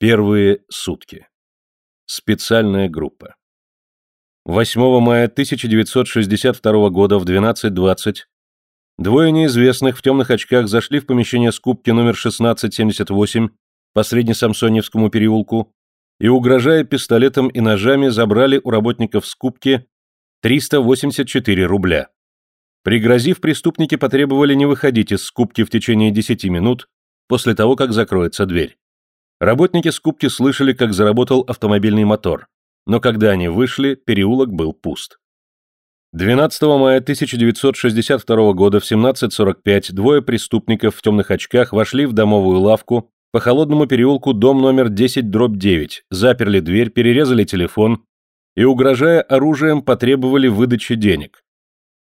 Первые сутки. Специальная группа. 8 мая 1962 года в 12.20 двое неизвестных в темных очках зашли в помещение скупки номер 1678 по Среднесамсоневскому переулку и, угрожая пистолетом и ножами, забрали у работников скупки 384 рубля. Пригрозив, преступники потребовали не выходить из скупки в течение 10 минут после того, как закроется дверь. Работники скупки слышали, как заработал автомобильный мотор, но когда они вышли, переулок был пуст. 12 мая 1962 года в 17.45 двое преступников в темных очках вошли в домовую лавку по холодному переулку дом номер 10 дробь 9, заперли дверь, перерезали телефон и, угрожая оружием, потребовали выдачи денег.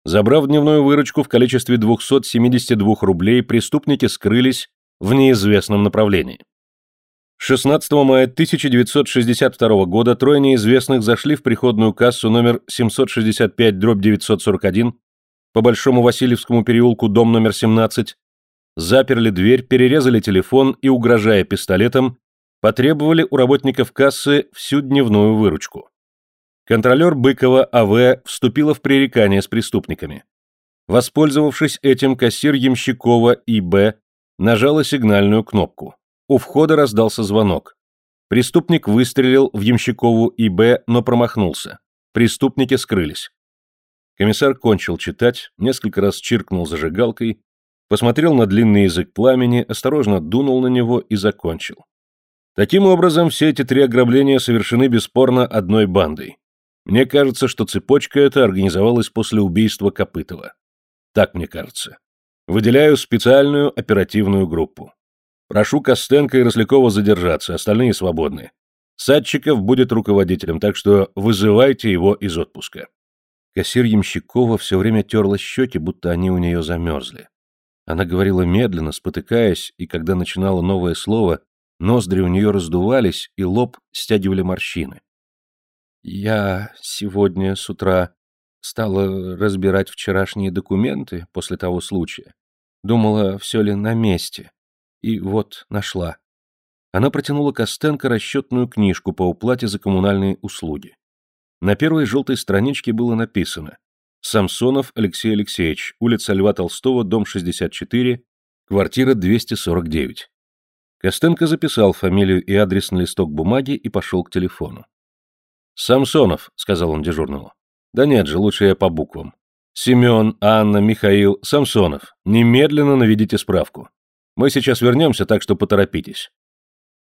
Забрав дневную выручку в количестве 272 рублей, преступники скрылись в неизвестном направлении. 16 мая 1962 года трое неизвестных зашли в приходную кассу номер 765-941 по Большому Васильевскому переулку, дом номер 17, заперли дверь, перерезали телефон и, угрожая пистолетом, потребовали у работников кассы всю дневную выручку. Контролер Быкова А.В. вступила в пререкание с преступниками. Воспользовавшись этим, кассир Ямщикова И.Б. нажала сигнальную кнопку. У входа раздался звонок. Преступник выстрелил в Ямщикову И.Б., но промахнулся. Преступники скрылись. Комиссар кончил читать, несколько раз чиркнул зажигалкой, посмотрел на длинный язык пламени, осторожно дунул на него и закончил. Таким образом, все эти три ограбления совершены бесспорно одной бандой. Мне кажется, что цепочка эта организовалась после убийства Копытова. Так мне кажется. Выделяю специальную оперативную группу. Прошу Костенко и Рослякова задержаться, остальные свободны. Садчиков будет руководителем, так что вызывайте его из отпуска. Кассир Ямщикова все время терла щеки, будто они у нее замерзли. Она говорила медленно, спотыкаясь, и когда начинала новое слово, ноздри у нее раздувались, и лоб стягивали морщины. Я сегодня с утра стала разбирать вчерашние документы после того случая. Думала, все ли на месте. И вот нашла. Она протянула Костенко расчетную книжку по уплате за коммунальные услуги. На первой желтой страничке было написано «Самсонов Алексей Алексеевич, улица Льва Толстого, дом 64, квартира 249». Костенко записал фамилию и адрес на листок бумаги и пошел к телефону. «Самсонов», — сказал он дежурному. «Да нет же, лучше я по буквам. Семен, Анна, Михаил, Самсонов. Немедленно наведите справку. Мы сейчас вернемся, так что поторопитесь.